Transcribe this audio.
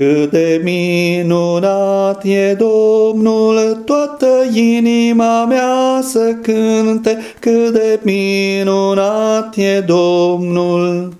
Cât de minunat e Domnul, toată inima mea să cânte, cât de minunat e Domnul.